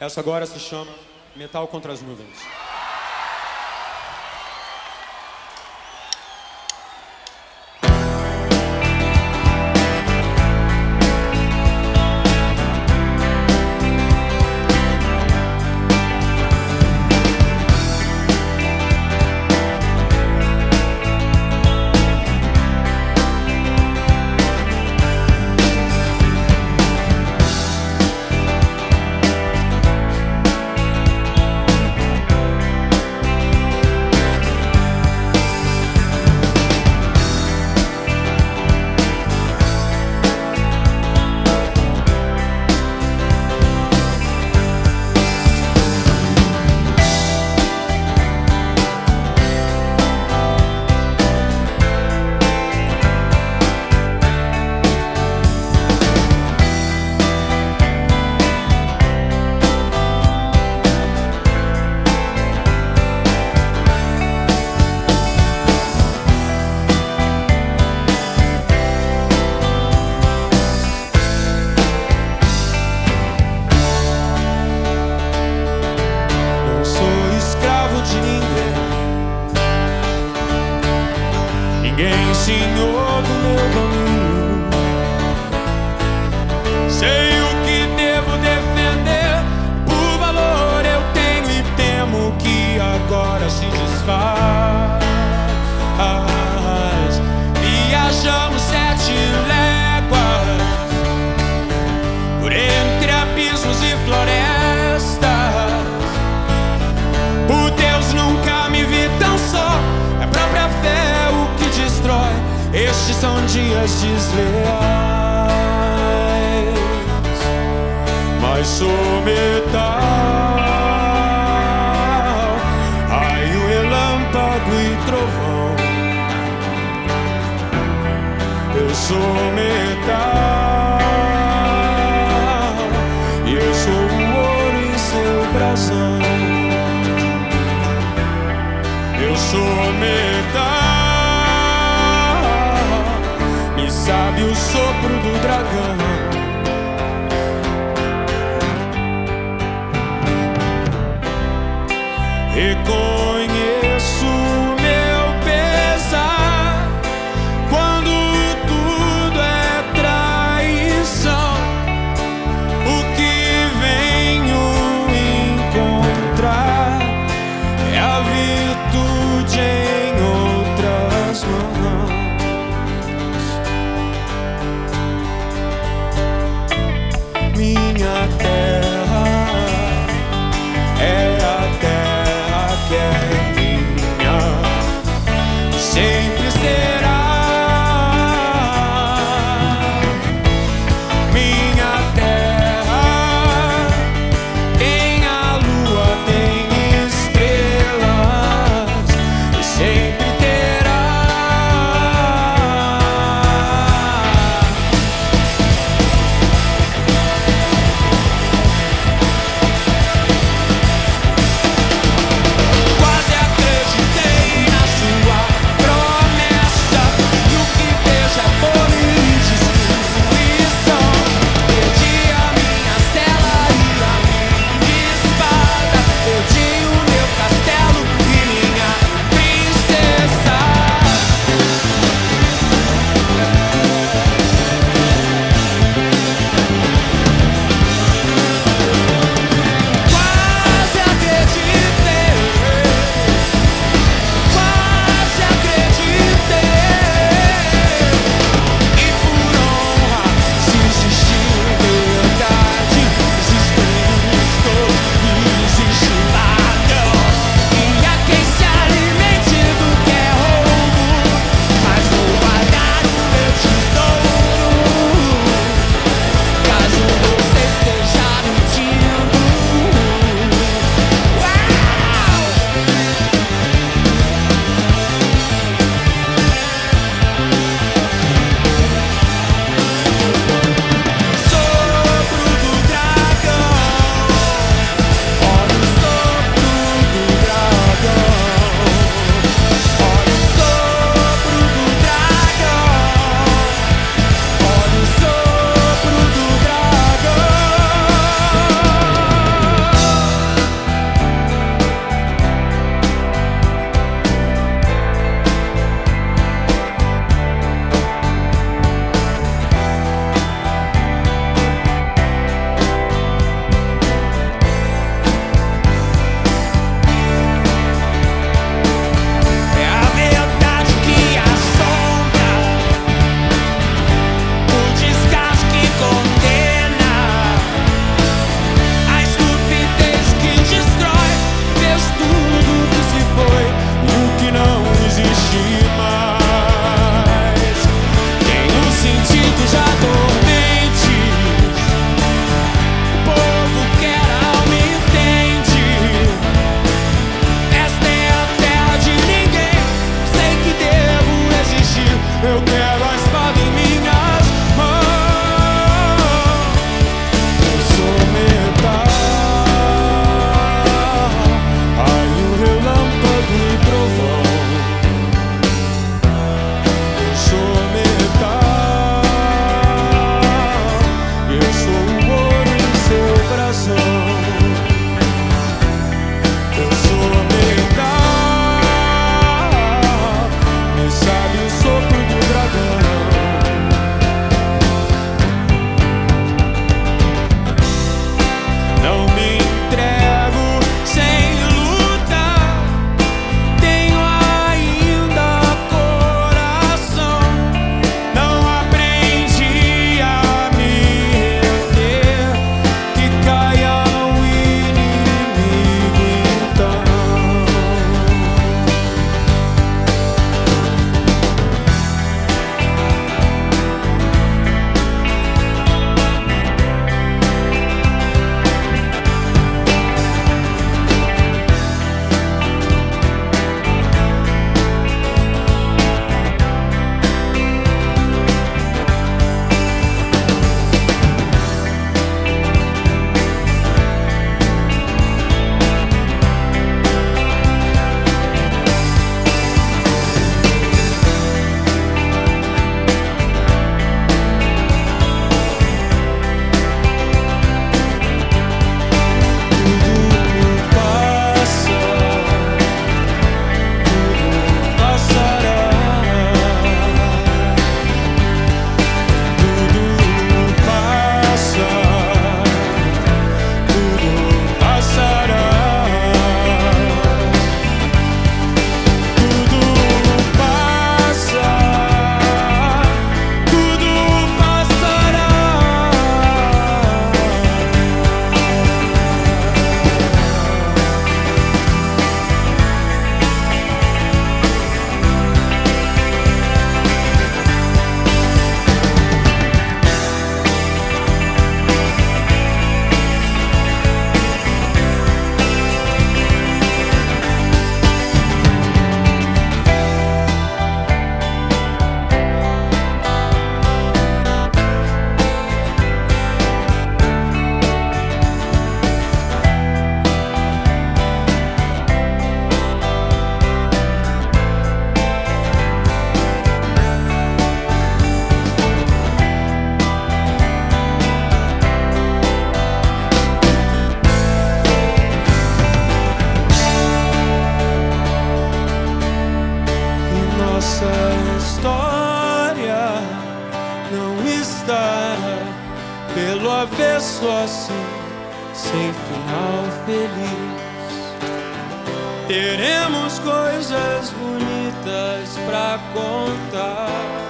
Essa agora se chama Metal contra as Nuvens. desleais, mas sou metal, raio, relâmpago e trovão. Eu sou metal. Eu quero as avesso assim, sem final feliz. Teremos coisas bonitas pra contar.